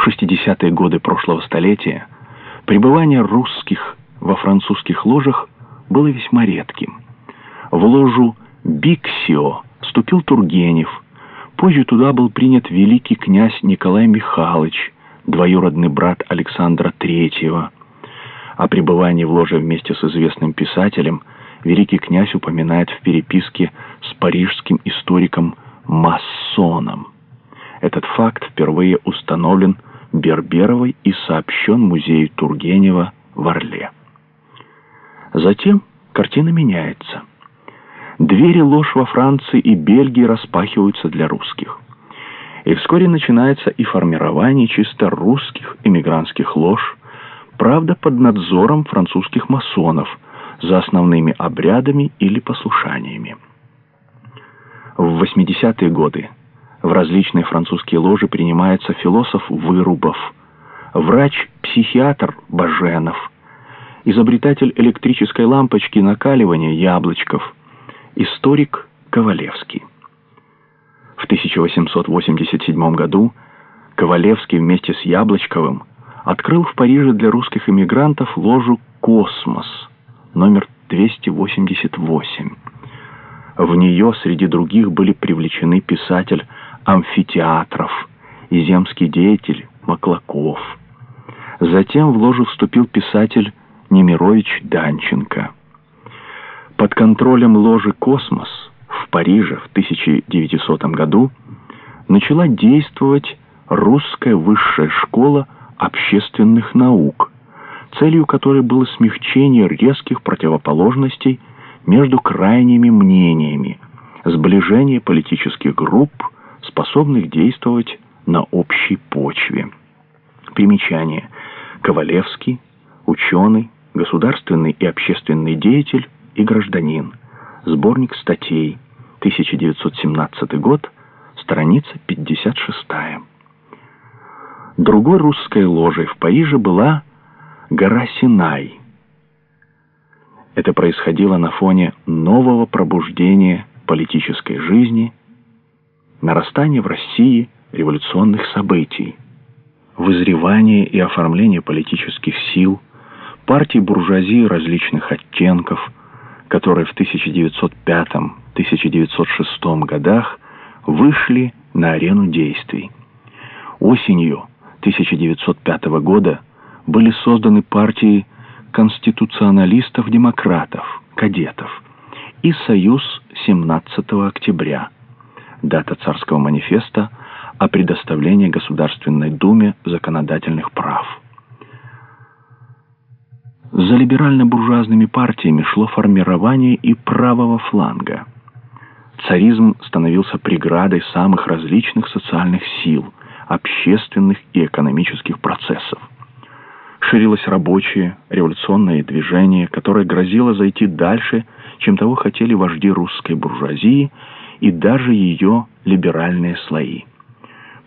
В 60-е годы прошлого столетия пребывание русских во французских ложах было весьма редким. В ложу Биксио вступил Тургенев. Позже туда был принят великий князь Николай Михайлович, двоюродный брат Александра Третьего. О пребывании в ложе вместе с известным писателем великий князь упоминает в переписке с парижским историком Массоном. Этот факт впервые установлен Берберовой и сообщен музею Тургенева в Орле. Затем картина меняется. Двери лож во Франции и Бельгии распахиваются для русских. И вскоре начинается и формирование чисто русских эмигрантских лож, правда под надзором французских масонов за основными обрядами или послушаниями. В 80-е годы в различные французские ложи принимается философ Вырубов, врач-психиатр Баженов, изобретатель электрической лампочки накаливания Яблочков, историк Ковалевский. В 1887 году Ковалевский вместе с Яблочковым открыл в Париже для русских эмигрантов ложу «Космос» номер 288. В нее среди других были привлечены писатель амфитеатров и земский деятель Маклаков. Затем в ложу вступил писатель Немирович Данченко. Под контролем ложи «Космос» в Париже в 1900 году начала действовать русская высшая школа общественных наук, целью которой было смягчение резких противоположностей между крайними мнениями, сближение политических групп, способных действовать на общей почве. Примечание. Ковалевский, ученый, государственный и общественный деятель и гражданин. Сборник статей. 1917 год, страница 56. Другой русской ложей в Париже была гора Синай. Это происходило на фоне нового пробуждения политической жизни нарастание в России революционных событий, вызревание и оформление политических сил, партий буржуазии различных оттенков, которые в 1905-1906 годах вышли на арену действий. Осенью 1905 года были созданы партии конституционалистов-демократов, кадетов и Союз 17 октября – дата царского манифеста о предоставлении Государственной Думе законодательных прав. За либерально-буржуазными партиями шло формирование и правого фланга. Царизм становился преградой самых различных социальных сил, общественных и экономических процессов. Ширилось рабочее, революционное движение, которое грозило зайти дальше, чем того хотели вожди русской буржуазии и даже ее либеральные слои.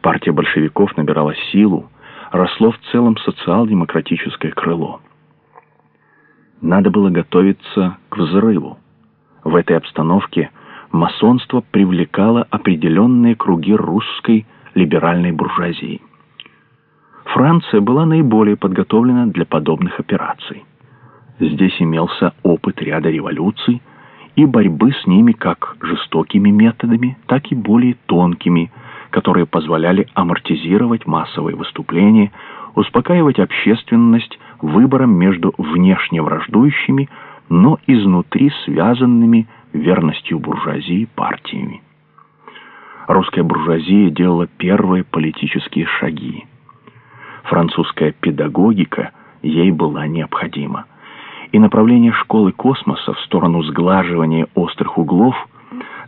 Партия большевиков набирала силу, росло в целом социал-демократическое крыло. Надо было готовиться к взрыву. В этой обстановке масонство привлекало определенные круги русской либеральной буржуазии. Франция была наиболее подготовлена для подобных операций. Здесь имелся опыт ряда революций, и борьбы с ними как жестокими методами, так и более тонкими, которые позволяли амортизировать массовые выступления, успокаивать общественность выбором между внешне враждующими, но изнутри связанными верностью буржуазии партиями. Русская буржуазия делала первые политические шаги. Французская педагогика ей была необходима и направление школы космоса в сторону сглаживания острых углов,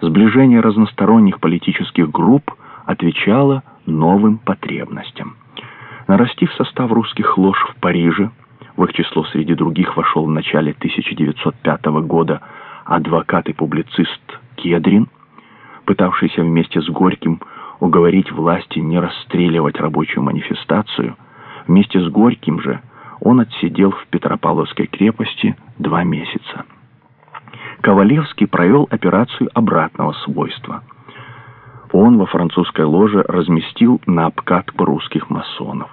сближения разносторонних политических групп отвечало новым потребностям. Нарастив состав русских лож в Париже, в их число среди других вошел в начале 1905 года адвокат и публицист Кедрин, пытавшийся вместе с Горьким уговорить власти не расстреливать рабочую манифестацию, вместе с Горьким же – он отсидел в Петропавловской крепости два месяца. Ковалевский провел операцию обратного свойства. он во французской ложе разместил на обкатку русских масонов.